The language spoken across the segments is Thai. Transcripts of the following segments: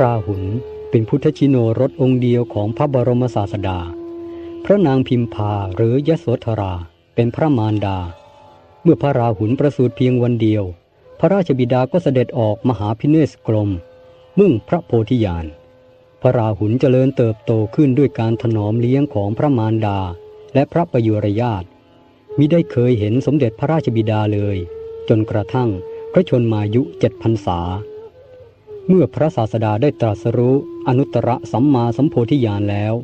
ระราหุลเป็นพุทธชิโนรสองค์เดียวของพระบรมศาสดา พระนางพิมพาหรือยโสธราเป็นพระมารดา เมื่อพระราหุลประสูติเพียงวันเดียว พระราชบิดาก็เสด็จออกมหาพิเนศกรมมุ่งพระโพธิญาณ พระราหุลเจริญเติบโตขึ้นด้วยการถนอมเลี้ยงของพระมารดาและพระประยุรญาตมิได้เคยเห็นสมเด็จพระราชบิดาเลย จนกระทั่งพระชนมายุเจ็ดพรรษา เมื่อพระศาสดาได้ตรัสรู้อนุตตรสัมมาสัมโพธิญาณแล้ว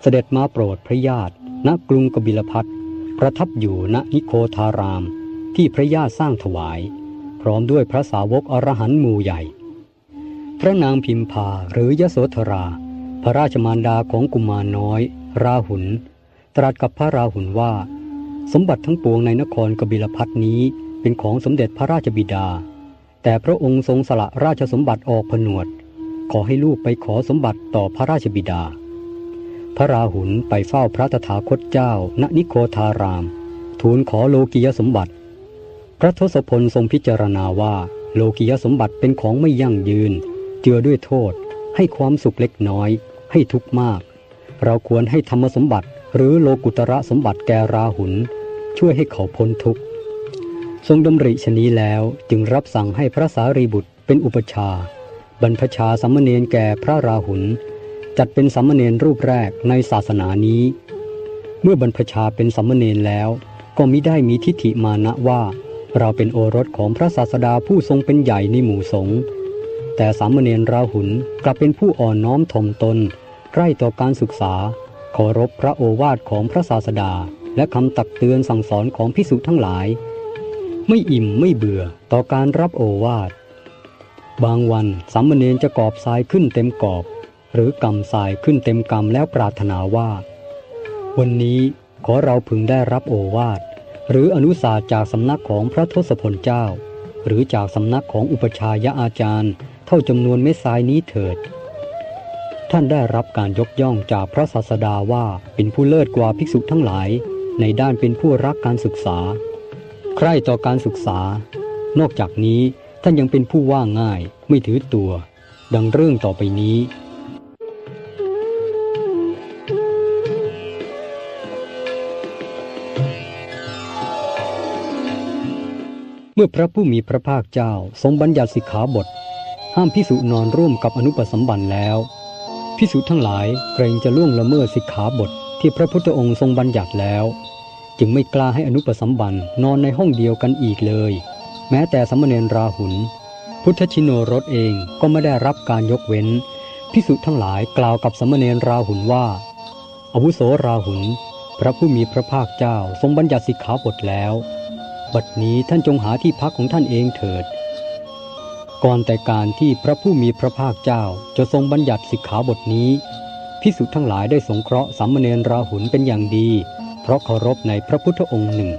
เสด็จมาโปรดพระญาติณกรุงกบิลพัทประทับอยู่ณนิโคทาราม ที่พระญาติสร้างถวาย พร้อมด้วยพระสาวกอรหันต์หมู่ใหญ่ พระนางพิมพาหรือยโสธรา พระราชมารดาของกุมารน้อย ราหุลตรัสกับพระราหุลว่า สมบัติทั้งปวงในนครกบิลพัทนี้เป็นของสมเด็จพระราชบิดา แต่พระองค์ทรงสละราชสมบัติออกผนวด ขอให้ลูกไปขอสมบัติต่อพระราชบิดา พระราหุลไปเฝ้าพระตถาคตเจ้า ณนิโคทาราม ทูลขอโลกิยสมบัติ พระทศพลทรงพิจารณาว่า โลกิยสมบัติเป็นของไม่ยั่งยืน เจือด้วยโทษ ให้ความสุขเล็กน้อย ให้ทุกข์มาก เราควรให้ธรรมสมบัติหรือโลกุตระสมบัติแก่ราหุลช่วยให้เขาพ้นทุกข์ ทรงดำริชนี้แล้วจึงรับสั่งให้พระสารีบุตรเป็นอุปชา บรรพชาสัมมเนนแก่พระราหุลจัดเป็นสัมมเนนรูปแรกในศาสนานี้ เมื่อบรรพชาเป็นสัมมเนนแล้ว ก็มิได้มีทิฏฐิมานะว่า เราเป็นโอรสของพระศาสดาผู้ทรงเป็นใหญ่ในหมู่สงฆ์แต่สามเณรราหุลกลับเป็นผู้อ่อนน้อมถ่อมตนใกล้ต่อการศึกษาเคารพพระโอวาทของพระศาสดา และคำตักเตือนสั่งสอนของพิสุทั้งหลาย ไม่อิ่มไม่เบื่อต่อการรับโอวาท บางวันสามเณรจะกอบทรายขึ้นเต็มกอบ หรือกำทรายขึ้นเต็มกำแล้วปรารถนาว่า วันนี้ขอเราพึงได้รับโอวาท หรืออนุสาจากสำนักของพระทศพลเจ้า หรือจากสำนักของอุปชายะอาจารย์ เท่าจำนวนเม็ดทรายนี้เถิด ท่านได้รับการยกย่องจากพระศาสดาว่าเป็นผู้เลิศกว่าภิกษุทั้งหลาย ในด้านเป็นผู้รักการศึกษา ใคร่ต่อการศึกษา นอกจากนี้ท่านยังเป็นผู้ว่าง่ายไม่ถือตัว ดังเรื่องต่อไปนี้ เมื่อพระผู้มีพระภาคเจ้าทรงบัญญัติสิกขาบท ห้ามพิสุนอนร่วมกับอนุปสัมบันแล้วพิสุทั้งหลายเกรงจะล่วงละเมิดสิกขาบทที่พระพุทธองค์ทรงบัญญัติแล้ว จึงไม่กล้าให้อนุปสัมบันนอนในห้องเดียวกันอีกเลย แม้แต่สมณเณรราหุลพุทธชินโนรสเองก็ไม่ได้รับการยกเว้นพิสุทั้งหลายกล่าวกับสมณเณรราหุลว่าอาวุโสราหุลพระผู้มีพระภาคเจ้าทรงบัญญัติสิกขาบทแล้ว บัดนี้ท่านจงหาที่พักของท่านเองเถิด ก่อนแต่การที่พระผู้มีพระภาคเจ้าจะทรงบัญญัติสิกขาบทนี้พิสุทั้งหลายได้สงเคราะห์สามเณรราหุลเป็นอย่างดี เพราะเคารพในพระพุทธองค์หนึ่ง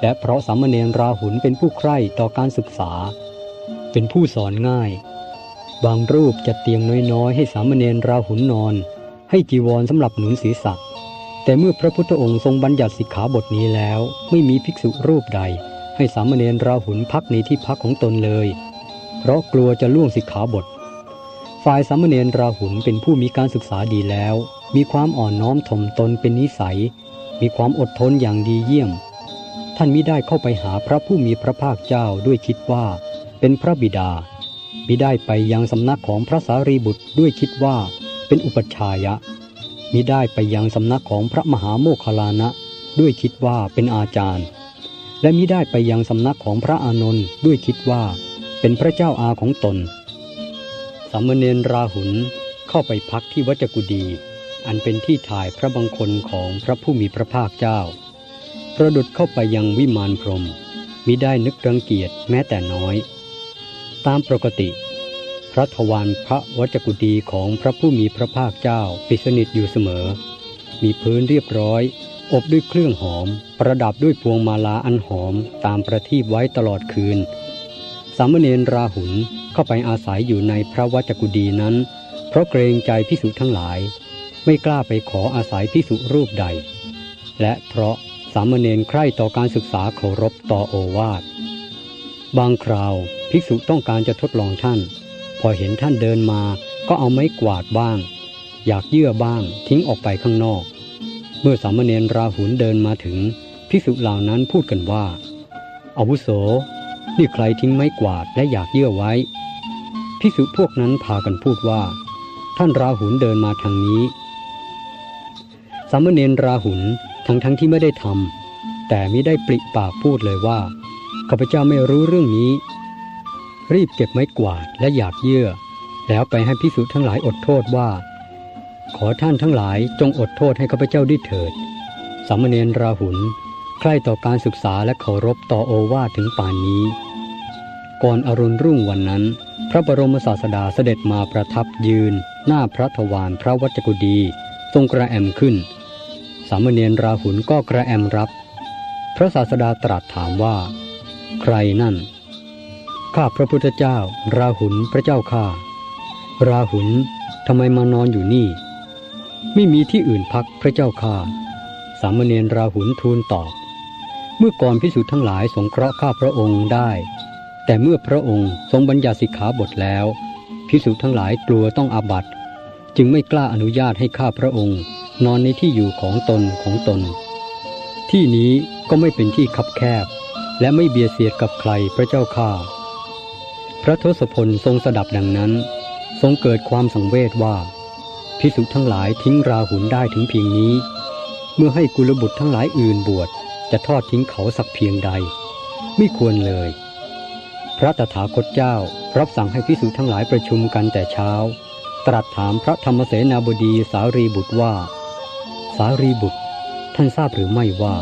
และเพราะสามเณรราหุลเป็นผู้ใคร่ต่อการศึกษา เป็นผู้สอนง่าย บางรูปจัดเตียงน้อยๆ ให้สามเณรราหุลนอน ให้จีวรสำหรับหนุนศีรษะแต่เมื่อพระพุทธองค์ทรงบัญญัติสิกขาบทนี้แล้ว ไม่มีภิกษุรูปใด ให้สามเณรราหุลพักในที่พักของตนเลย เพราะกลัวจะล่วงสิกขาบท ฝ่ายสามเณรราหุลเป็นผู้มีการศึกษาดีแล้ว มีความอ่อนน้อมถ่อมตนเป็นนิสัย มีความอดทนอย่างดีเยี่ยม ท่านมิได้เข้าไปหาพระผู้มีพระภาคเจ้าด้วยคิดว่า เป็นพระบิดามิได้ไปยังสำนักของพระสารีบุตรด้วยคิดว่าเป็นอุปชายะมิได้ไปยังสำนักของพระมหาโมคคลานะ ด้วยคิดว่าเป็นอาจารย์ และมิได้ไปยังสำนักของพระอานนท์ด้วยคิดว่า เป็นพระเจ้าอาของตนสัมเณรราหุลเข้าไปพักที่วัจกุดี อันเป็นที่ถ่ายพระบังคลของพระผู้มีพระภาคเจ้า ประดุดเข้าไปยังวิมานพรมมิได้นึกรังเกียจแม้แต่น้อย ตามปกติ พระทวารพระวจกุดีของพระผู้มีพระภาคเจ้าปิดสนิทอยู่เสมอ มีพื้นเรียบร้อย อบด้วยเครื่องหอม ประดับด้วยพวงมาลาอันหอมตามประทีปไว้ตลอดคืน สามเณรราหุลเข้าไปอาศัยอยู่ในพระวจกุดีนั้น เพราะเกรงใจพิสุทั้งหลาย ไม่กล้าไปขออาศัยพิสุรูปใด และเพราะสามเณรใคร่ต่อการศึกษาเคารพต่อโอวาท บางคราวภิกษุต้องการจะทดลองท่าน พอเห็นท่านเดินมาก็เอาไม้กวาดบ้าง อยากเยื่อบ้างทิ้งออกไปข้างนอก เมื่อสามเณรราหุลเดินมาถึงพิสุเหล่านั้นพูดกันว่าอาวุโส นี่ใครทิ้งไม้กวาดและอยากเยื่อไว้พิสุพวกนั้นพากันพูดว่า ท่านราหุลเดินมาทางนี้ สามเณรราหุลทั้งทั้งที่ไม่ได้ทำแต่ไม่ได้ปริปากพูดเลยว่าข้าพเจ้าไม่รู้เรื่องนี้ รีบเก็บไม้กวาดและอยากเยื่อ แล้วไปให้พิสุทั้งหลายอดโทษว่า ขอท่านทั้งหลายจงอดโทษให้ข้าพเจ้าได้เถิด สามเณรราหุลใคร่ต่อการศึกษาและเคารพต่อโอวาทถึงป่านนี้ ก่อนอรุณรุ่งวันนั้น พระบรมศาสดาเสด็จมาประทับยืน หน้าพระทวารพระวัจกุดี ทรงกระแอมขึ้น สามเณรราหุลก็กระแอมรับ พระศาสดาตรัสถามว่า ใครนั่น ข้าพระพุทธเจ้า ราหุลพระเจ้าข้า ราหุลทำไมมานอนอยู่นี่ ไม่มีที่อื่นพักพระเจ้าข้า สามเณรราหุลทูลตอบ เมื่อก่อนพิสุทธ์ทั้งหลายสงเคราะห์ข้าพระองค์ได้ แต่เมื่อพระองค์ทรงบัญญัติสิกขาบทแล้วพิสุทธ์ทั้งหลายกลัวต้องอาบัติ จึงไม่กล้าอนุญาตให้ข้าพระองค์ นอนในที่อยู่ของตนของตน ที่นี้ก็ไม่เป็นที่คับแคบ และไม่เบียดเสียดกับใครพระเจ้าข้าพระทศพลทรงสดับดังนั้น ทรงเกิดความสังเวชว่าพิสุทั้งหลายทิ้งราหุลได้ถึงเพียงนี้ เมื่อให้กุลบุตรทั้งหลายอื่นบวชจะทอดทิ้งเขาสักเพียงใด ไม่ควรเลย พระตถาคตเจ้ารับสั่งให้พิสุทั้งหลายประชุมกันแต่เช้า ตรัสถามพระธรรมเสนาบดีสารีบุตรว่า สารีบุตร ท่านทราบหรือไม่ว่า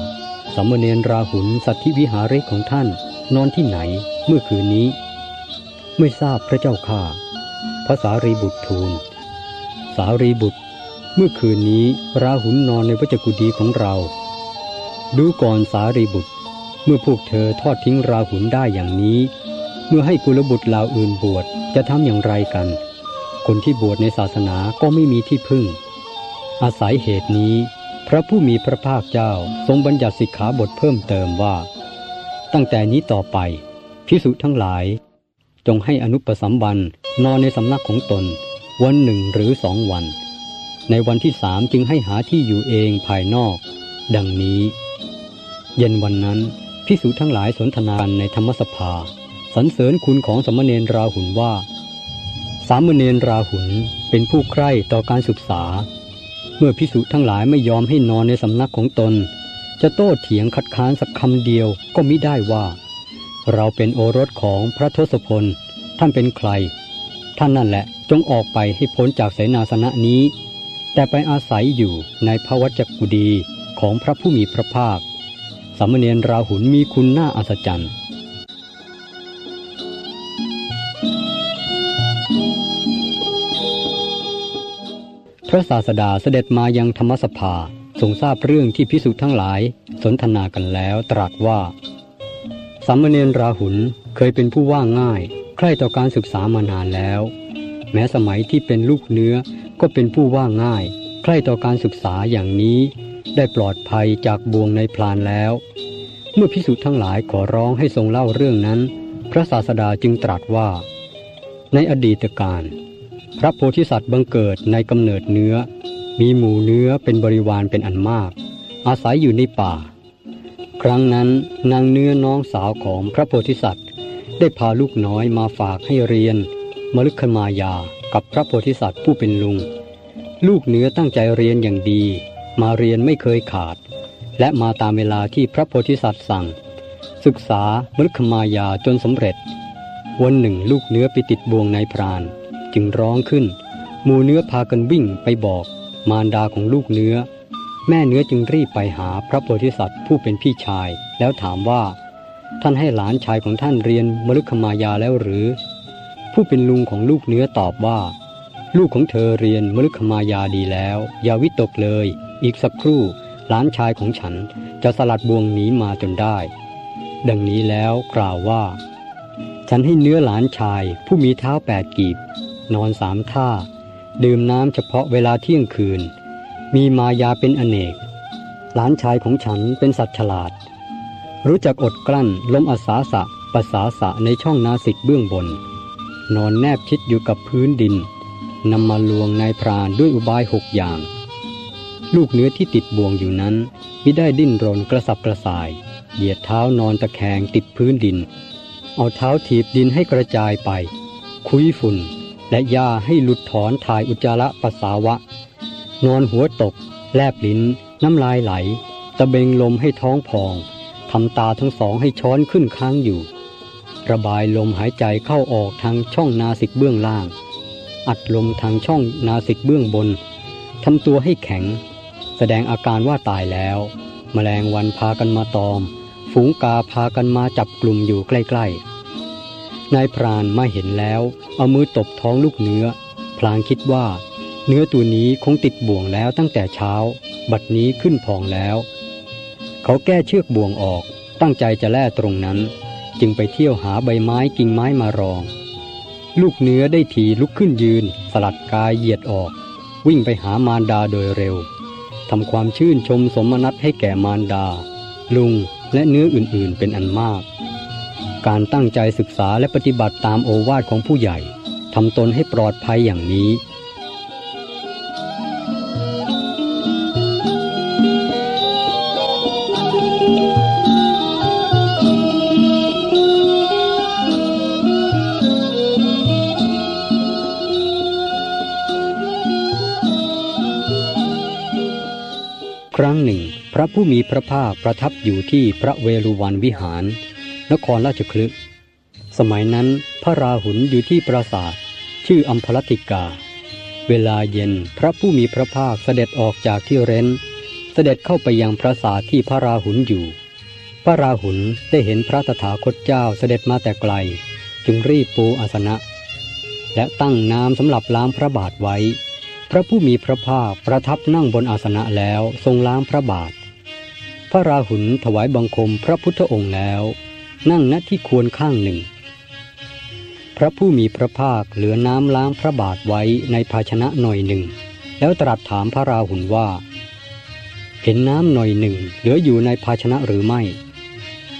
สมณเณรราหุลสัตธิวิหาริกของท่านนอนที่ไหนเมื่อคืนนี้ ไม่ทราบพระเจ้าข้าพระสารีบุตรทูล สารีบุตร เมื่อคืนนี้ราหุลนอนในวัจกุดีของเรา ดูก่อนสารีบุตร เมื่อพวกเธอทอดทิ้งราหุลได้อย่างนี้ เมื่อให้กุลบุตรเหล่าอื่นบวชจะทำอย่างไรกัน คนที่บวชในศาสนาก็ไม่มีที่พึ่ง อาศัยเหตุนี้ พระผู้มีพระภาคเจ้าทรงบัญญัติสิกขาบทเพิ่มเติมว่า ตั้งแต่นี้ต่อไปพิสุทั้งหลาย จงให้อนุปสัมบันนอนในสำนักของตน วันหนึ่งหรือสองวัน ในวันที่สามจึงให้หาที่อยู่เองภายนอก ดังนี้ เย็นวันนั้นพิสุทั้งหลายสนทนากันในธรรมสภาสรรเสริญคุณของสมณเณรราหุลว่า สามเณรราหุลเป็นผู้ใคร่ต่อการศึกษา เมื่อพิสุทั้งหลายไม่ยอมให้นอนในสำนักของตน จะโต้เถียงคัดค้านสักคำเดียวก็มิได้ว่า เราเป็นโอรสของพระทศพล ท่านเป็นใคร ท่านนั่นแหละจงออกไปให้พ้นจากเสนาสนะนี้ แต่ไปอาศัยอยู่ในพระวจกุดีของพระผู้มีพระภาคสามเณรราหุลมีคุณน่าอัศจรรย์ ระศาสดาเสด็จมายังธรรมสภาทรงทราบเรื่องที่พิสุทั้งหลาย สนทนากันแล้วตรัสว่า สามเณรราหุลเคยเป็นผู้ว่าง่าย ใคร่ต่อการศึกษามานานแล้ว แม้สมัยที่เป็นลูกเนื้อก็เป็นผู้ว่าง่าย ใคร่ต่อการศึกษาอย่างนี้ ได้ปลอดภัยจากบ่วงในพลานแล้ว เมื่อพิสุทั้งหลายขอร้องให้ทรงเล่าเรื่องนั้น พระศาสดาจึงตรัสว่า ในอดีตการ ระโพธิสัตว์บังเกิดในกำเนิดเนื้อ มีหมูเนื้อเป็นบริวารเป็นอันมาก อาศัยอยู่ในป่า ครั้งนั้นนางเนื้อน้องสาวของพระโพธิสัตว์ ได้พาลูกน้อยมาฝากให้เรียนมฤคมายากับพระโพธิสัตว์ผู้เป็นลุง ลูกเนื้อตั้งใจเรียนอย่างดี มาเรียนไม่เคยขาด และมาตามเวลาที่พระโพธิสัตว์สั่ง ศึกษามฤคมายาจนสำเร็จ วันหนึ่งลูกเนื้อไปติดบ่วงในพราน จึงร้องขึ้นมูเนื้อพากันวิ่งไปบอก มารดาของลูกเนื้อ แม่เนื้อจึงรีบไปหาพระโพธิสัตว์ผู้เป็นพี่ชาย แล้วถามว่า ท่านให้หลานชายของท่านเรียนมฤคมายาแล้วหรือ ผู้เป็นลุงของลูกเนื้อตอบว่า ลูกของเธอเรียนมฤคมายาดีแล้ว อย่าวิตกเลย อีกสักครู่หลานชายของฉันจะสลัดบ่วงหนีมาจนได้ ดังนี้แล้วกล่าวว่า ฉันให้เนื้อหลานชายผู้มีเท้าแปดกีบ นอนสามท่า ดื่มน้ำเฉพาะเวลาเที่ยงคืน มีมายาเป็นอเนก หลานชายของฉันเป็นสัตว์ฉลาด รู้จักอดกลั้นลมอาสาสะภาษาสะในช่องนาสิกเบื้องบน นอนแนบชิดอยู่กับพื้นดินนำมาลวงนายพรานด้วยอุบายหกอย่าง ลูกเนื้อที่ติดบ่วงอยู่นั้นมิได้ดิ้นรนกระสับกระส่าย เหยียดเท้านอนตะแคงติดพื้นดิน เอาเท้าถีบดินให้กระจายไป คุยฝุ่น และยาให้หลุดถอนถ่ายอุจจาระปัสสาวะ นอนหัวตก แลบลิ้น น้ำลายไหล ตะเบงลมให้ท้องพองทำตาทั้งสองให้ช้อนขึ้นค้างอยู่ ระบายลมหายใจเข้าออกทางช่องนาสิกเบื้องล่าง อัดลมทางช่องนาสิกเบื้องบนทำตัวให้แข็ง แสดงอาการว่าตายแล้วมแมลงวันพากันมาตอม ฝูงกาพากันมาจับกลุ่มอยู่ใกล้ ๆ นายพรานมาเห็นแล้ว เอามือตบท้องลูกเนื้อ พลางคิดว่า เนื้อตัวนี้คงติดบ่วงแล้วตั้งแต่เช้า บัดนี้ขึ้นพองแล้ว เขาแก้เชือกบ่วงออก ตั้งใจจะแล่ตรงนั้น จึงไปเที่ยวหาใบไม้กิ่งไม้มารอง ลูกเนื้อได้ทีลุกขึ้นยืน สลัดกายเหยียดออก วิ่งไปหามารดาโดยเร็วทำความชื่นชมสมนัตให้แก่มารดา ลุงและเนื้ออื่นๆเป็นอันมาก การตั้งใจศึกษาและปฏิบัติตามโอวาทของผู้ใหญ่ทำตนให้ปลอดภัยอย่างนี้ ครั้งหนึ่ง พระผู้มีพระภาคประทับอยู่ที่พระเวรุวันวิหาร นครราชคลึสมัยนั้นพระราหุลอยู่ที่ปราสาทชื่ออัมพลติกา เวลาเย็นพระผู้มีพระภาคเสด็จออกจากที่เร้น เสด็จเข้าไปยังปราสาทที่พระราหุลอยู่ พระราหุลได้เห็นพระตถาคตเจ้าเสด็จมาแต่ไกล จึงรีบปูอาสนะ และตั้งน้ำสำหรับล้างพระบาทไว้ พระผู้มีพระภาคประทับนั่งบนอาสนะแล้วทรงล้างพระบาท พระราหุลถวายบังคมพระพุทธองค์แล้ว นั่งณที่ควรข้างหนึ่ง พระผู้มีพระภาคเหลือน้ำล้างพระบาทไว้ในภาชนะหน่อยหนึ่ง แล้วตรัสถามพระราหุลว่า เห็นน้ำหน่อยหนึ่ง เหลืออยู่ในภาชนะหรือไม่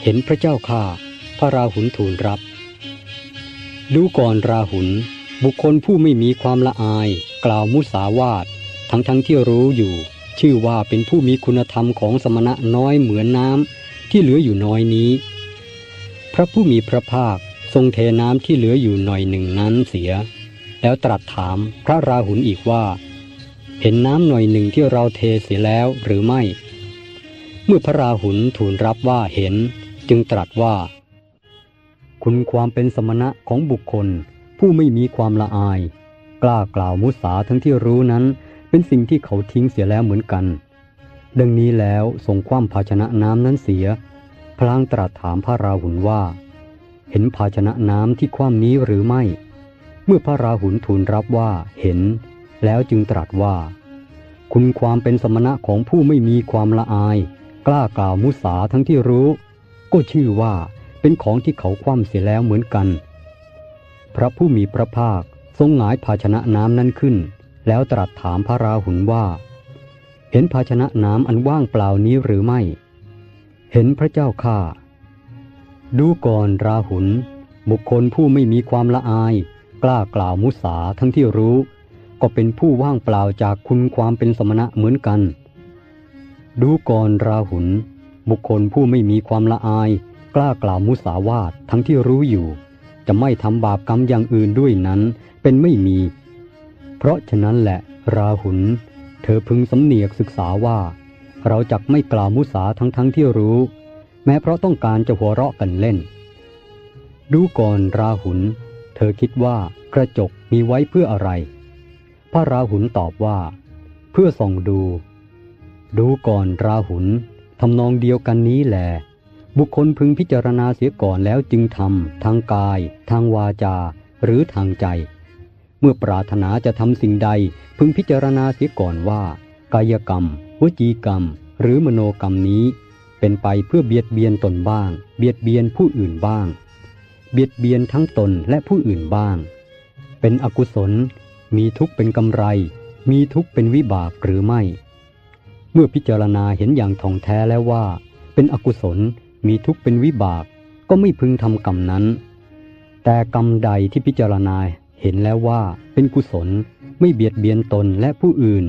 เห็นพระเจ้าข้าพระราหุลทูลรับ ดูก่อนราหุลบุคคลผู้ไม่มีความละอาย กล่าวมุสาวาททั้งทั้งที่รู้อยู่ ชื่อว่าเป็นผู้มีคุณธรรมของสมณะน้อยเหมือนน้ำที่เหลืออยู่น้อยนี้ พระผู้มีพระภาคทรงเทน้ำที่เหลืออยู่หน่อยหนึ่งนั้นเสีย แล้วตรัสถามพระราหุลอีกว่า เห็นน้ำหน่อยหนึ่งที่เราเทเสียแล้วหรือไม่ เมื่อพระราหุลทูลรับว่าเห็น จึงตรัสว่า คุณความเป็นสมณะของบุคคล ผู้ไม่มีความละอาย กล้ากล่าวมุสาทั้งที่รู้นั้นเป็นสิ่งที่เขาทิ้งเสียแล้วเหมือนกัน ดังนี้แล้วทรงคว่ำภาชนะน้ำนั้นเสีย พลางตรัสถามพระราหุลว่า เห็นภาชนะน้ำที่คว่ำนี้หรือไม่ เมื่อพระราหุลทูลรับว่าเห็น แล้วจึงตรัสว่า คุณความเป็นสมณะของผู้ไม่มีความละอาย กล้ากล่าวมุสาทั้งที่รู้ ก็ชื่อว่าเป็นของที่เขาคว่ำเสียแล้วเหมือนกัน พระผู้มีพระภาคทรงหงายภาชนะน้ำนั้นขึ้น แล้วตรัสถามพระราหุลว่า เห็นภาชนะน้ำอันว่างเปล่านี้หรือไม่ เห็นพระเจ้าข้าดูก่อนราหุลบุคคลผู้ไม่มีความละอาย กล้ากล่าวมุสาทั้งที่รู้ ก็เป็นผู้ว่างเปล่าจากคุณความเป็นสมณะเหมือนกัน ดูก่อนราหุลบุคคลผู้ไม่มีความละอาย กล้ากล่าวมุสาวาททั้งที่รู้อยู่ จะไม่ทำบาปกรรมอย่างอื่นด้วยนั้น เป็นไม่มี เพราะฉะนั้นแหละ ราหุลเธอพึงสำเนียกศึกษาว่า เราจักไม่กล่าวมุสาทั้งทั้งที่รู้ แม้เพราะต้องการจะหัวเราะกันเล่น ดูก่อนราหุลเธอคิดว่ากระจกมีไว้เพื่ออะไร พระราหุลตอบว่า เพื่อส่องดู ดูก่อนราหุลทำนองเดียวกันนี้แหละบุคคลพึงพิจารณาเสียก่อนแล้วจึงทำทางกาย ทางวาจา หรือทางใจ เมื่อปรารถนาจะทำสิ่งใดพึงพิจารณาเสียก่อนว่า กายกรรม วจีกรรมหรือมโนกรรมนี้ เป็นไปเพื่อเบียดเบียนตนบ้าง เบียดเบียนผู้อื่นบ้าง เบียดเบียนทั้งตนและผู้อื่นบ้าง เป็นอกุศล มีทุกข์เป็นกำไร มีทุกข์เป็นวิบากหรือไม่ เมื่อพิจารณาเห็นอย่างท่องแท้แล้วว่า เป็นอกุศลมีทุกข์เป็นวิบาก ก็ไม่พึงทำกรรมนั้น แต่กรรมใดที่พิจารณาเห็นแล้วว่าเป็นกุศลไม่เบียดเบียนตนและผู้อื่น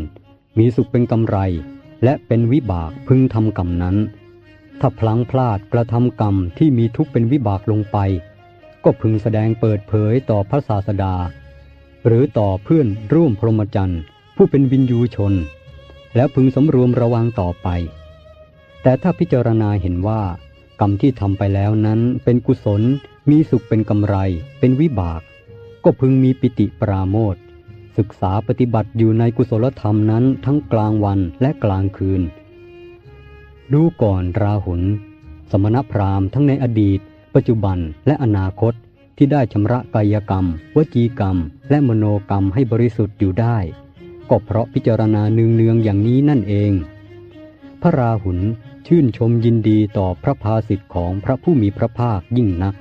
มีสุขเป็นกำไร และเป็นวิบากพึงทำกรรมนั้น ถ้าพลังพลาดกระทำกรรมที่มีทุกข์เป็นวิบากลงไป ก็พึงแสดงเปิดเผยต่อพระศาสดา หรือต่อเพื่อนร่วมพรหมจรรย์ผู้เป็นวินยูชน แล้วพึงสำรวมระวังต่อไป แต่ถ้าพิจารณาเห็นว่า กรรมที่ทำไปแล้วนั้นเป็นกุศล มีสุขเป็นกำไร เป็นวิบาก ก็พึงมีปิติปราโมท ศึกษาปฏิบัติอยู่ในกุศลธรรมนั้นทั้งกลางวันและกลางคืน ดูก่อนราหุล สมณพราหมณ์ทั้งในอดีต ปัจจุบันและอนาคตที่ได้ชำระกายกรรม วจีกรรม และมโนกรรมให้บริสุทธิ์อยู่ได้ ก็เพราะพิจารณาเนืองๆอย่างนี้นั่นเอง พระราหุลชื่นชมยินดีต่อพระภาสิทธิ์ของพระผู้มีพระภาคยิ่งนัก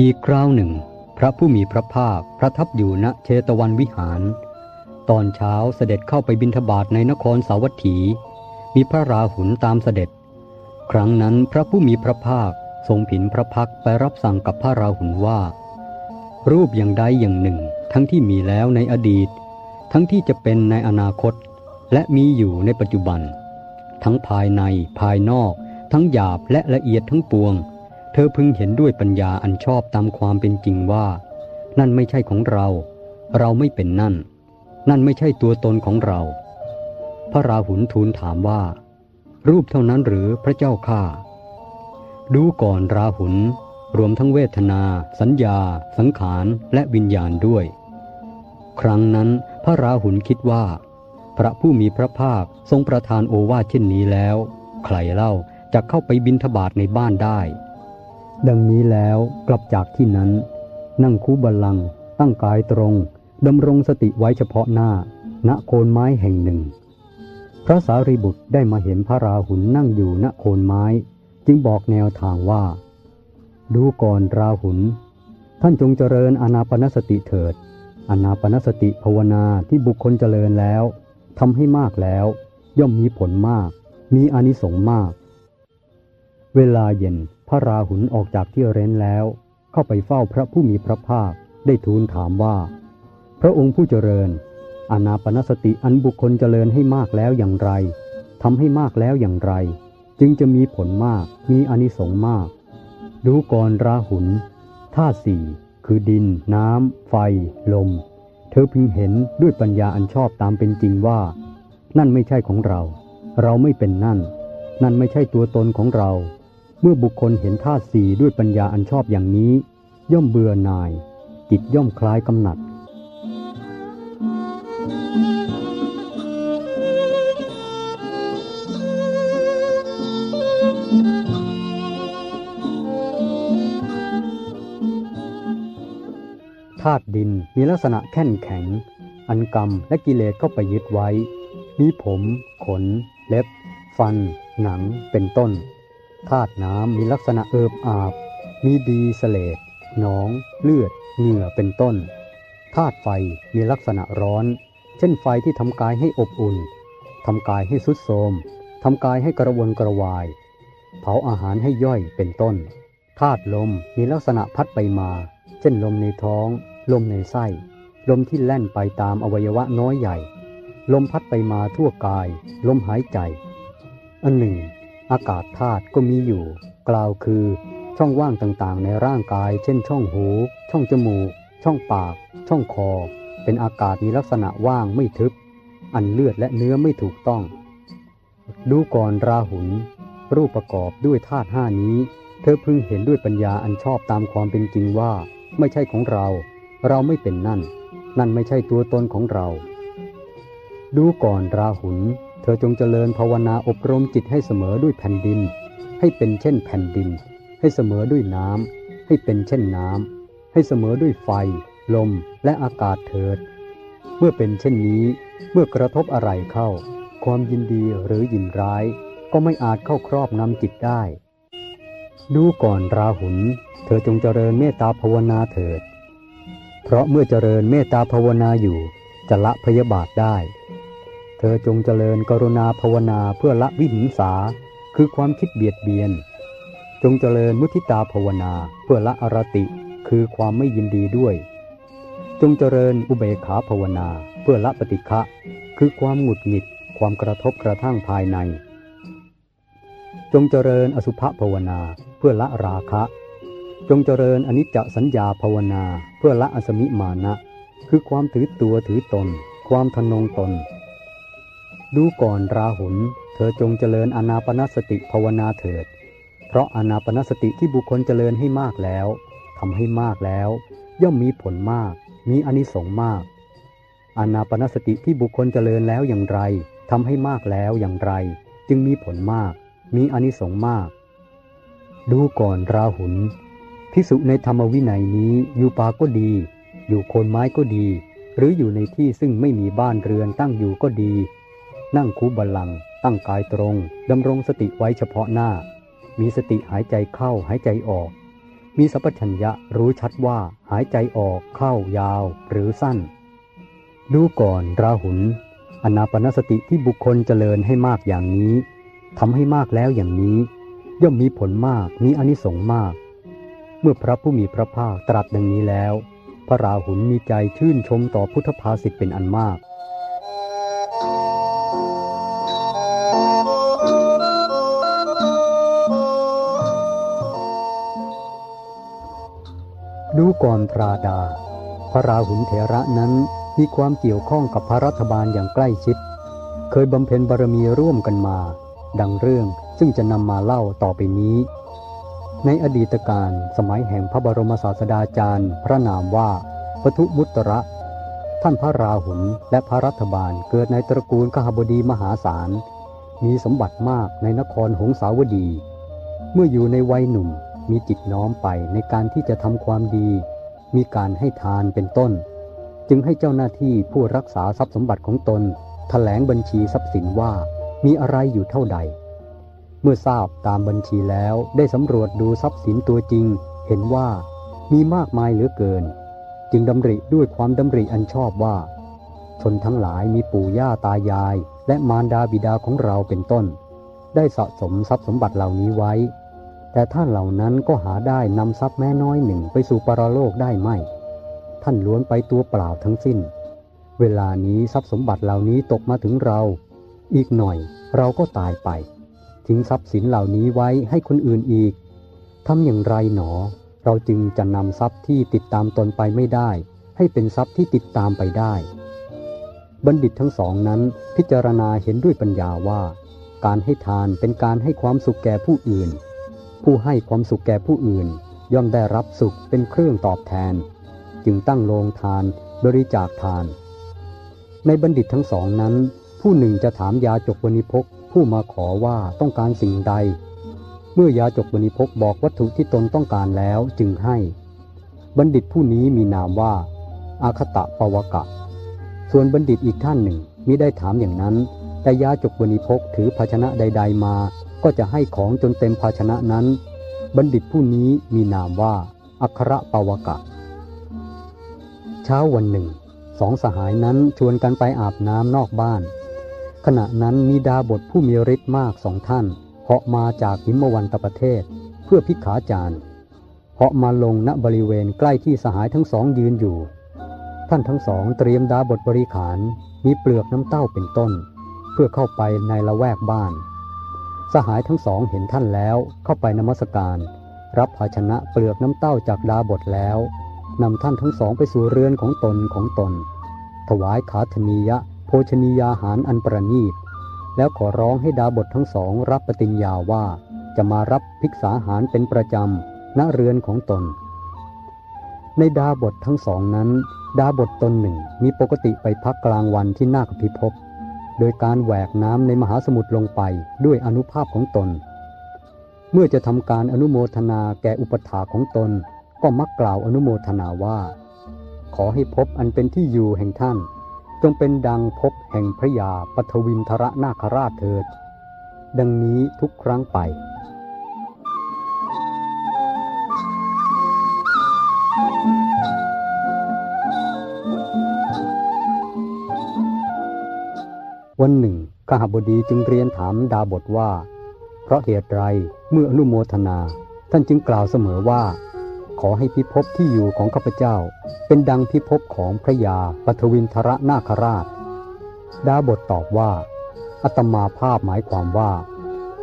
อีกคราวหนึ่ง พระผู้มีพระภาคประทับอยู่ณเชตวันวิหาร ตอนเช้าเสด็จเข้าไปบิณฑบาตในนครสาวัตถี มีพระราหุลตามเสด็จ ครั้งนั้นพระผู้มีพระภาคทรงผินพระพักไปรับสั่งกับพระราหุลว่า รูปอย่างใดอย่างหนึ่ง ทั้งที่มีแล้วในอดีต ทั้งที่จะเป็นในอนาคต และมีอยู่ในปัจจุบัน ทั้งภายในภายนอก ทั้งหยาบและละเอียดทั้งปวง เธอพึงเห็นด้วยปัญญาอันชอบตามความเป็นจริงว่า นั่นไม่ใช่ของเรา เราไม่เป็นนั่น นั่นไม่ใช่ตัวตนของเรา พระราหุลทูลถามว่า รูปเท่านั้นหรือพระเจ้าข้าดูก่อนราหุลรวมทั้งเวทนา สัญญา สังขาร และวิญญาณด้วย ครั้งนั้นพระราหุลคิดว่า พระผู้มีพระภาคทรงประทานโอวาทเช่นนี้แล้ว ใครเล่าจะเข้าไปบินทบาทในบ้านได้ ดังนี้แล้วกลับจากที่นั้น นั่งคูบาลังตั้งกายตรงดำรงสติไว้เฉพาะหน้า ณโคนไม้แห่งหนึ่ง พระสารีบุตรได้มาเห็นพระราหุลนั่งอยู่ณโคนไม้ จึงบอกแนวทางว่า ดูก่อนราหุลท่านจงเจริญอนาปนสติเถิด อนาปนสติภาวนาที่บุคคลเจริญแล้วทำให้มากแล้ว ย่อมมีผลมาก มีอนิสงส์มาก เวลาเย็นพระราหุลออกจากที่เร้นแล้ว เข้าไปเฝ้าพระผู้มีพระภาคได้ทูลถามว่า พระองค์ผู้เจริญอนาปนสติอันบุคคลเจริญให้มากแล้วอย่างไรทำให้มากแล้วอย่างไร จึงจะมีผลมากมีอนิสงส์มาก ดูก่อนราหุลธาตุสี่คือดิน น้ำ ไฟ ลม เธอพึงเห็นด้วยปัญญาอันชอบตามเป็นจริงว่า นั่นไม่ใช่ของเรา เราไม่เป็นนั่น นั่นไม่ใช่ตัวตนของเรา เมื่อบุคคลเห็นธาตุสี่ด้วยปัญญาอันชอบอย่างนี้ ย่อมเบื่อหน่าย จิตย่อมคลายกำหนัด ธาตุดินมีลักษณะแข็งแข็ง อันกรรมและกิเลสเข้าไปยึดไว้ มีผม ขน เล็บ ฟัน หนังเป็นต้น ธาตุน้ำมีลักษณะเอิบอาบ มีดีเสลดหนอง เลือด เหงื่อเป็นต้น ธาตุไฟมีลักษณะร้อน เช่นไฟที่ทำกายให้อบอุ่น ทำกายให้สุดโทมทำกายให้กระวนกระวาย เผาอาหารให้ย่อยเป็นต้น ธาตุลมมีลักษณะพัดไปมา เช่นลมในท้อง ลมในไส้ ลมที่แล่นไปตามอวัยวะน้อยใหญ่ ลมพัดไปมาทั่วกาย ลมหายใจ อันหนึ่ง อากาศธาตุก็มีอยู่ กล่าวคือ ช่องว่างต่างๆ ในร่างกาย เช่น ช่องหู ช่องจมูก ช่องปาก ช่องคอ เป็นอากาศมีลักษณะว่างไม่ทึบ อันเลือดและเนื้อไม่ถูกต้อง ดูก่อนราหุลรูปประกอบด้วยธาตุห้านี้ เธอพึงเห็นด้วยปัญญาอันชอบตามความเป็นจริงว่า ไม่ใช่ของเรา เราไม่เป็นนั่น นั่นไม่ใช่ตัวตนของเรา ดูก่อนราหุล เธอจงเจริญภาวนาอบรมจิตให้เสมอด้วยแผ่นดิน ให้เป็นเช่นแผ่นดิน ให้เสมอด้วยน้ำให้เป็นเช่นน้ำให้เสมอด้วยไฟ ลมและอากาศเถิด เมื่อเป็นเช่นนี้เมื่อกระทบอะไรเข้า ความยินดีหรือยินร้าย ก็ไม่อาจเข้าครอบงำจิตได้ ดูก่อนราหุลเธอจงเจริญเมตตาภาวนาเถิด เพราะเมื่อเจริญเมตตาภาวนาอยู่จะละพยาบาทได้ ธอจงเจริญกรุณาภาวนาเพื่อละวิหิงสา คือความคิดเบียดเบียน จงเจริญมุทิตาภาวนาเพื่อละอรติ คือความไม่ยินดีด้วย จงเจริญอุเบกขาภาวนาเพื่อละปฏิฆะคือความหงุดหงิด ความกระทบกระทั่งภายใน จงเจริญอสุภภาวนาเพื่อละราคะ จงเจริญอนิจจสัญญาภาวนาเพื่อละอสมิมานะ คือความถือตัวถือตน ความทนงตน ดูก่อนราหุลเธอจงเจริญอนาปนสติภาวนาเถิด เพราะอนาปนสติที่บุคคลเจริญให้มากแล้วทำให้มากแล้ว ย่อมมีผลมาก มีอนิสงส์มาก อนาปนสติที่บุคคลเจริญแล้วอย่างไรทำให้มากแล้วอย่างไร จึงมีผลมาก มีอนิสงส์มาก ดูก่อนราหุลพิสุในธรรมวินัยนี้อยู่ป่าก็ดี อยู่โคนไม้ก็ดี หรืออยู่ในที่ซึ่งไม่มีบ้านเรือนตั้งอยู่ก็ดี นั่งคูบาลังตั้งกายตรง ดำรงสติไว้เฉพาะหน้า มีสติหายใจเข้าหายใจออก มีสัพพัญญะรู้ชัดว่าหายใจออกเข้ายาวหรือสั้น ดูก่อนราหุลอนาปนสติที่บุคคลเจริญให้มากอย่างนี้ทำให้มากแล้วอย่างนี้ ย่อมมีผลมากมีอนิสงส์มาก เมื่อพระผู้มีพระภาคตรัสดังนี้แล้ว พระราหุลมีใจชื่นชมต่อพุทธภาษิตเป็นอันมาก ดูก่อนพราดา พระราหุลเถระนั้นมีความเกี่ยวข้องกับพระรัฐบาลอย่างใกล้ชิด เคยบำเพ็ญบารมีร่วมกันมา ดังเรื่องซึ่งจะนำมาเล่าต่อไปนี้ ในอดีตการสมัยแห่งพระบรมศาสดาจารย์ พระนามว่าปทุมุตระท่านพระราหุลและพระรัฐบาลเกิดในตระกูลขหบดีมหาศาล มีสมบัติมากในนครหงสาวดี เมื่ออยู่ในวัยหนุ่ม มีจิตน้อมไปในการที่จะทำความดี มีการให้ทานเป็นต้น จึงให้เจ้าหน้าที่ผู้รักษาทรัพย์สมบัติของตนถแถลงบัญชีทรัพย์สินว่ามีอะไรอยู่เท่าใด เมื่อทราบตามบัญชีแล้วได้สำรวจดูทรัพย์สินตัวจริง เห็นว่ามีมากมายเหลือเกิน จึงดำริด้วยความดำริอันชอบว่า ชนทั้งหลายมีปู่ย่าตายาย และมารดาบิดาของเราเป็นต้น ได้สะสมทรัพย์สมบัติเหล่านี้ไว้ แต่ท่านเหล่านั้นก็หาได้นำทรัพย์แม้น้อยหนึ่งไปสู่ปรโลกได้ไม่ ท่านล้วนไปตัวเปล่าทั้งสิ้น เวลานี้ทรัพย์สมบัติเหล่านี้ตกมาถึงเรา อีกหน่อยเราก็ตายไป ทิ้งทรัพย์สินเหล่านี้ไว้ให้คนอื่นอีกทำอย่างไรหนอ เราจึงจะนำทรัพย์ที่ติดตามตนไปไม่ได้ ให้เป็นทรัพย์ที่ติดตามไปได้ บัณฑิตทั้งสองนั้นพิจารณาเห็นด้วยปัญญาว่า การให้ทานเป็นการให้ความสุขแก่ผู้อื่น ผู้ให้ความสุขแก่ผู้อื่น ย่อมได้รับสุขเป็นเครื่องตอบแทน จึงตั้งโรงทานบริจาคทาน ในบัณฑิตทั้งสองนั้น ผู้หนึ่งจะถามยาจกวณิพกผู้มาขอว่าต้องการสิ่งใด เมื่อยาจกวณิพกบอกวัตถุที่ตนต้องการแล้วจึงให้ บัณฑิตผู้นี้มีนามว่า อาคตะปวกะ ส่วนบัณฑิตอีกท่านหนึ่งมิได้ถามอย่างนั้น แต่ยาจกวณิพกถือภาชนะใด ๆมา ก็จะให้ของจนเต็มภาชนะนั้น บัณฑิตผู้นี้มีนามว่าอัครปวกะ เช้าวันหนึ่ง สองสหายนั้นชวนกันไปอาบน้ำนอกบ้าน ขณะนั้นมีดาบทผู้มีฤทธิ์มากสองท่านเหาะมาจากหิมวันตประเทศ เพื่อพิขาจารเหาะมาลงณบริเวณใกล้ที่สหายทั้งสองยืนอยู่ ท่านทั้งสองเตรียมดาบทบริขารมีเปลือกน้ำเต้าเป็นต้น เพื่อเข้าไปในละแวกบ้าน สหายทั้งสองเห็นท่านแล้วเข้าไปนมัสการ รับภาชนะเปลือกน้ำเต้าจากดาบทแล้วนำท่านทั้งสองไปสู่เรือนของตนของตน ถวายขาธนียะ โภชนียาหารอันประณีต แล้วขอร้องให้ดาบททั้งสองรับปฏิญญาว่าจะมารับภิกษาหารเป็นประจำณเรือนของตน ในดาบททั้งสองนั้น ดาบทตนหนึ่งมีปกติไปพักกลางวันที่นาคพิภพ โดยการแหวกน้ำในมหาสมุทรลงไปด้วยอนุภาพของตน เมื่อจะทำการอนุโมทนาแก่อุปถาของตน ก็มักกล่าวอนุโมทนาว่า ขอให้พบอันเป็นที่อยู่แห่งท่าน จงเป็นดังพบแห่งพระยาปทวินทรนาคราชเถิด ดังนี้ทุกครั้งไป วันหนึ่งขหบดีจึงเรียนถามดาบทว่า เพราะเหตุไรเมื่ออนุโมทนา ท่านจึงกล่าวเสมอว่า ขอให้พิภพที่อยู่ของข้าพเจ้า เป็นดังพิภพของพระยาปทวินทรนาคราช ดาบทตอบว่าอัตมาภาพหมายความว่า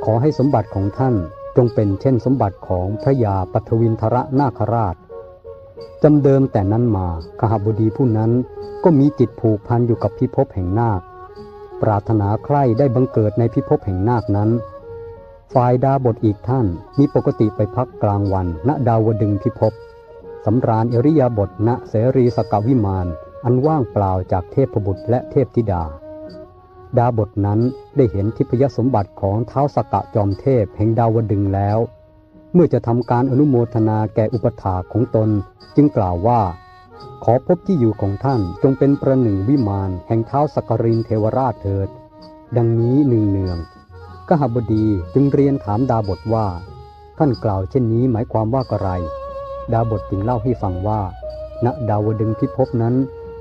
ขอให้สมบัติของท่านจงเป็นเช่นสมบัติของพระยาปทวินทรนาคราชจำเดิมแต่นั้นมาขหบดีผู้นั้นก็มีจิตผูกพันอยู่กับพิภพแห่งนาค ปรารถนาใคร่ได้บังเกิดในพิภพแห่งนาคนั้น ฝ่ายดาบทอีกท่านมีปกติไปพักกลางวัน ณดาวดึงพิภพสำราญอริยาบทณเสรีสกวิมานอันว่างเปล่าจากเทพบุตรและเทพธิดา ดาบทนั้นได้เห็นทิพยสมบัติของเท้าสกกะจอมเทพแห่งดาวดึงแล้ว เมื่อจะทำการอนุโมทนาแก่อุปถาของตนจึงกล่าวว่า ขอพบที่อยู่ของท่านจงเป็นประหนึ่งวิมานแห่งเท้าสักรินเทวราชเถิด ดังนี้หนึ่งเนืองกหบดีจึงเรียนถามดาบทว่า ท่านกล่าวเช่นนี้หมายความว่าอะไร ดาบทจึงเล่าให้ฟังว่า ณดาวดึงพิภพนั้น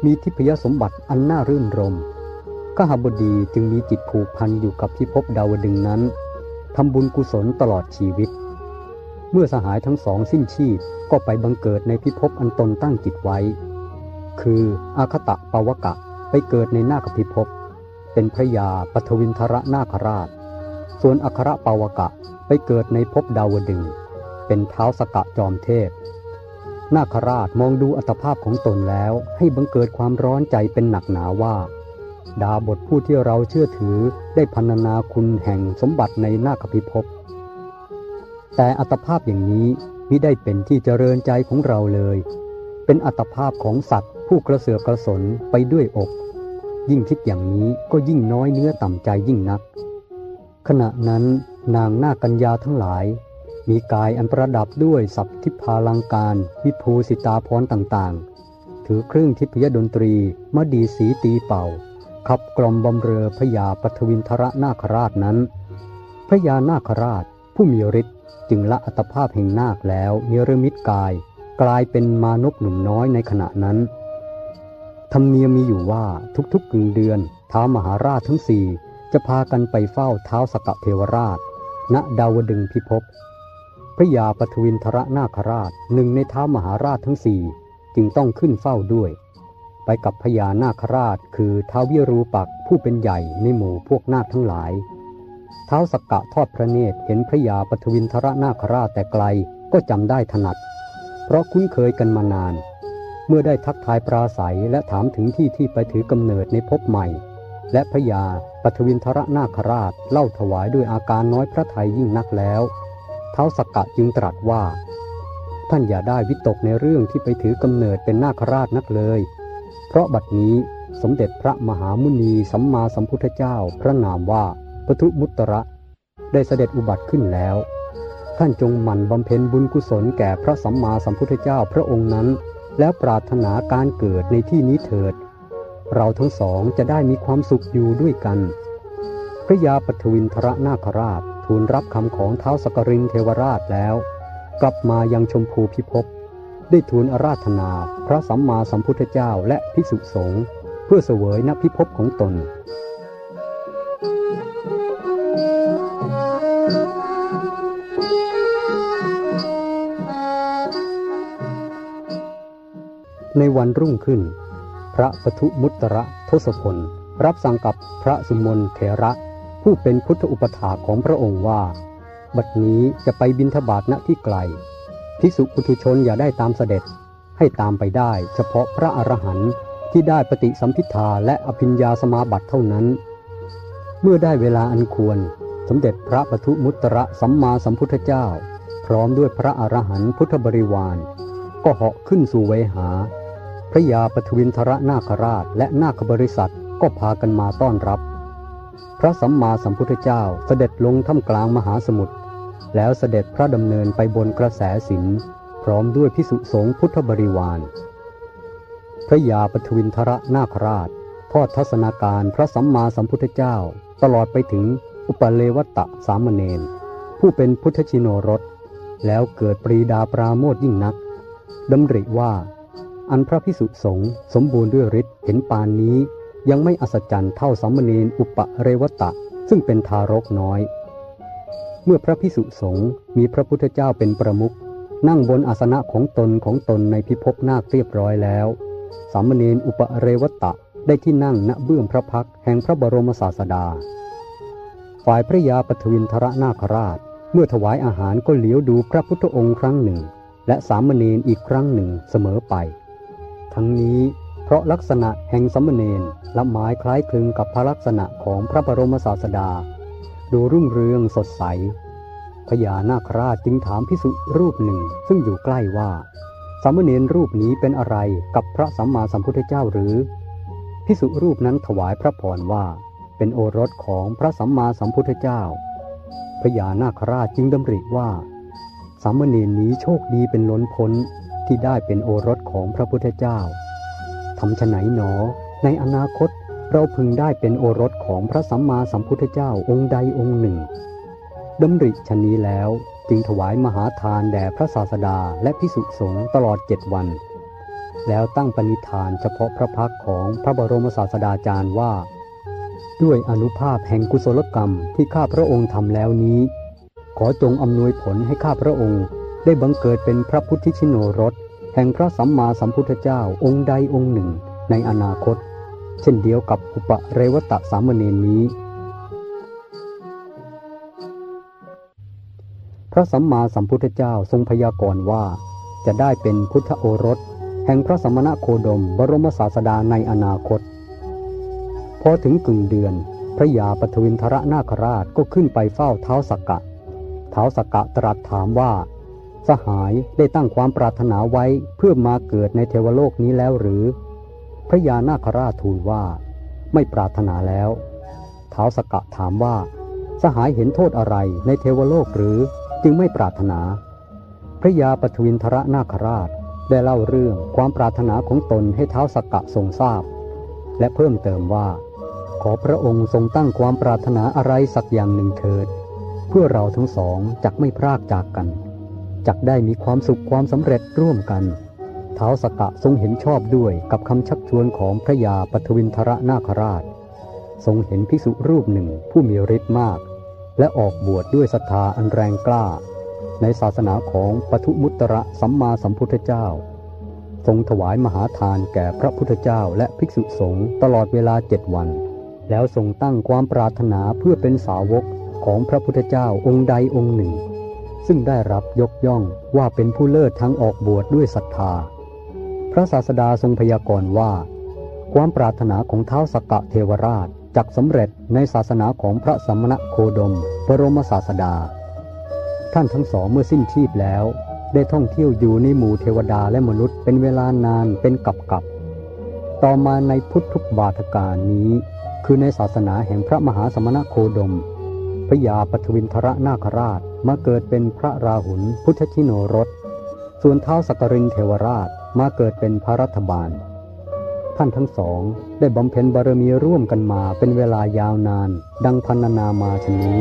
มีทิพยสมบัติอันน่ารื่นรมกหบดีจึงมีจิตผูกพันอยู่กับพิภพดาวดึงนั้นทำบุญกุศลตลอดชีวิต เมื่อสหายทั้งสองสิ้นชีพก็ไปบังเกิดในพิภพอันตนตั้งจิตไว้ คืออาคตะปาวกะไปเกิดในนาคพิภพ เป็นพระยาปทวินทรนาคราช ส่วนอัครปาวกะไปเกิดในภพดาวดึง เป็นเท้าสกะจอมเทพ นาคราชมองดูอัตภาพของตนแล้วให้บังเกิดความร้อนใจเป็นหนักหนาว่า ดาบทผู้ที่เราเชื่อถือได้พันนาคุณแห่งสมบัติในนาคพิภพ แต่อัตภาพอย่างนี้มิได้เป็นที่เจริญใจของเราเลย เป็นอัตภาพของสัตว์ ผู้กระเสือกกระสนไปด้วยอก ยิ่งคิดอย่างนี้ก็ยิ่งน้อยเนื้อต่ำใจยิ่งนัก ขณะนั้นนางนากัญญาทั้งหลาย มีกายอันประดับด้วยสัพทิพาลังการวิภูสิตาพรต่างๆ ถือเครื่องทิพยดนตรีมดีสีตีเป่า ขับกล่อมบำเรอพญาปทวินทรนาคราชนั้น พระยานาคราชผู้มีฤทธิ์ จึงละอัตภาพแห่งนาคแล้วเนรมิตกาย กลายเป็นมานพหนุ่มน้อยในขณะนั้น ธรรมเนียมมีอยู่ว่าทุกๆกึ่งเดือนท้ามหาราชทั้งสี่จะพากันไปเฝ้าเท้าสกะเทวราช ณดาวดึงพิภพพระยาปทวินทรนาคราชหนึ่งในเท้ามหาราชทั้งสี่จึงต้องขึ้นเฝ้าด้วย ไปกับพญานาคราชคือท้าววิรูปักผู้เป็นใหญ่ในหมู่พวกนาคทั้งหลาย เท้าสกกะทอดพระเนตรเห็นพระยาปทวินทรนาคราชแต่ไกลก็จำได้ถนัด เพราะคุ้นเคยกันมานาน เมื่อได้ทักทายปราศัยและถามถึงที่ที่ไปถือกำเนิดในภพใหม่ และพระยาปทวินทรนาคราชเล่าถวายด้วยอาการน้อยพระทัยยิ่งนักแล้ว เท้าสกกะจึงตรัสว่า ท่านอย่าได้วิตกในเรื่องที่ไปถือกำเนิดเป็นนาคราชนักเลย เพราะบัดนี้สมเด็จพระมหามุนีสัมมาสัมพุทธเจ้าพระนามว่า ปทุมุตระ ได้เสด็จอุบัติขึ้นแล้ว ท่านจงหมั่นบำเพ็ญบุญกุศลแก่พระสัมมาสัมพุทธเจ้าพระองค์นั้น แล้วปรารถนาการเกิดในที่นี้เถิด เราทั้งสองจะได้มีความสุขอยู่ด้วยกัน พระยาปฐวินทรนาคราชทูลรับคำของเท้าสกรินเทวราชแล้ว กลับมายังชมพูพิภพได้ทูลอาราธนาพระสัมมาสัมพุทธเจ้าและภิกษุสงฆ์เพื่อเสวยณพิภพของตน ในวันรุ่งขึ้น พระปทุมุตระทศพล รับสั่งกับพระสุมนเถระ ผู้เป็นพุทธอุปถาของพระองค์ว่า บัดนี้จะไปบินทบาทณที่ไกล ภิกษุปุถุชนอย่าได้ตามเสด็จ ให้ตามไปได้เฉพาะพระอรหันต์ที่ได้ปฏิสัมพิทาและอภิญญาสมาบัติเท่านั้น เมื่อได้เวลาอันควร สมเด็จพระปทุมุตระสัมมาสัมพุทธเจ้า พร้อมด้วยพระอรหันต์พุทธบริวาร ก็เหาะขึ้นสู่เวหา พระยาปทวินทรนาคราชและนาคบริษัทก็พากันมาต้อนรับ พระสัมมาสัมพุทธเจ้าเสด็จลงท่ามกลางมหาสมุทรแล้วเสด็จพระดำเนินไปบนกระแสสินพร้อมด้วยพิสุสงฆ์พุทธบริวาร พระยาปทวินทรนาคราชทอดทัศนาการพระสัมมาสัมพุทธเจ้า ตลอดไปถึงอุปเลวตะสามเณรผู้เป็นพุทธชินโนรสแล้วเกิดปรีดาปราโมทยิ่งนักดำริว่า อันพระพิสุสงฆ์สมบูรณ์ด้วยฤทธิ์เห็นปานนี้ ยังไม่อัศจรรย์เท่าสามเณรอุปเรวตะ ซึ่งเป็นทารกน้อย เมื่อพระพิสุสงฆ์มีพระพุทธเจ้าเป็นประมุขนั่งบนอาสนะของตนของตนในพิภพนาคเรียบร้อยแล้ว สามเณรอุปเรวตะได้ที่นั่งณเบื้องพระพักแห่งพระบรมศาสดา ฝ่ายพระยาปทวินทรนาคราช เมื่อถวายอาหารก็เหลียวดูพระพุทธองค์ครั้งหนึ่ง และสามเณรอีกครั้งหนึ่งเสมอไป ทั้งนี้ เพราะลักษณะแห่งสามเณรละหมายคล้ายคลึงกับพระลักษณะของพระบรมศาสดา ดูรุ่งเรืองสดใส พญานาคราชจึงถามพิสุรูปหนึ่งซึ่งอยู่ใกล้ว่าสามเณรรูปนี้เป็นอะไรกับพระสัมมาสัมพุทธเจ้าหรือพิสุรูปนั้นถวายพระพรว่า เป็นโอรสของพระสัมมาสัมพุทธเจ้า พญานาคราชจึงดำริว่าสามเณรนี้โชคดีเป็นล้นพ้น ที่ได้เป็นโอรสของพระพุทธเจ้าทำฉไหนหนอ ในอนาคตเราพึงได้เป็นโอรสของพระสัมมาสัมพุทธเจ้าองค์ใดองค์หนึ่งดำริชนนี้แล้วจึงถวายมหาทานแด่พระศาสดาและพิสุสงฆ์ตลอดเจ็ดวัน แล้วตั้งปณิธานเฉพาะพระพักของพระบรมศาสดาจารย์ว่า ด้วยอนุภาพแห่งกุศลกรรมที่ข้าพระองค์ทำแล้วนี้ ขอจงอำนวยผลให้ข้าพระองค์ ได้บังเกิดเป็นพระพุทธชิโนรสแห่งพระสัมมาสัมพุทธเจ้าองค์ใดองค์หนึ่งในอนาคต เช่นเดียวกับอุปเรวตะสามเณรนี้ พระสัมมาสัมพุทธเจ้าทรงพยากรณ์ว่า จะได้เป็นพุทธโอรส แห่งพระสมณโคดม บรมศาสดาในอนาคต พอถึงกึ่งเดือน พระยาปทวินทรนาคราชก็ขึ้นไปเฝ้าเท้าสักกะ เท้าสักกะตรัสถามว่า สหายได้ตั้งความปรารถนาไว้เพื่อมาเกิดในเทวโลกนี้แล้วหรือ พระยานาคราชทูลว่า ไม่ปรารถนาแล้วเท้าสกะถามว่า สหายเห็นโทษอะไรในเทวโลกหรือจึงไม่ปรารถนา พระยาปทวินทรนาคราชได้เล่าเรื่องความปรารถนาของตนให้เท้าสกกะทรงทราบ และเพิ่มเติมว่า ขอพระองค์ทรงตั้งความปรารถนาอะไรสักอย่างหนึ่งเถิด เพื่อเราทั้งสองจักไม่พรากจากกัน จักได้มีความสุขความสำเร็จร่วมกันเท้าสกกะทรงเห็นชอบด้วยกับคำชักชวนของพระยาปทวินทรนาคราช ทรงเห็นภิกษุรูปหนึ่งผู้มีฤทธิ์มาก และออกบวชดด้วยศรัทธาอันแรงกล้า ในศาสนาของปทุมุตระสัมมาสัมพุทธเจ้า ทรงถวายมหาทานแก่พระพุทธเจ้าและภิกษุสงฆ์ตลอดเวลาเจ็ดวัน แล้วทรงตั้งความปรารถนาเพื่อเป็นสาวกของพระพุทธเจ้าองค์ใดองค์หนึ่ง ซึ่งได้รับยกย่องว่าเป็นผู้เลิศทั้งออกบวชดด้วยศรัทธา พระศาสดาทรงพยากรณ์ว่า ความปรารถนาของเท้าสกกะเทวราชจักสำเร็จในศาสนาของพระสัมมณโคดมบรมศาสดา ท่านทั้งสองเมื่อสิ้นชีพแล้ว ได้ท่องเที่ยวอยู่ในหมู่เทวดาและมนุษย์เป็นเวลานานเป็นกับกับ ต่อมาในพุทธุบาทการนี้ คือในศาสนาแห่งพระมหาสมณโคดม พระยาปทวินทระนาคราชมาเกิดเป็นพระราหุลพุทธชิโนรส ส่วนเท้าสักรินเทวราชมาเกิดเป็นพระรัฐบาล ท่านทั้งสองได้บำเพ็ญบารมีร่วมกันมาเป็นเวลายาวนาน ดังพันนามาชนี้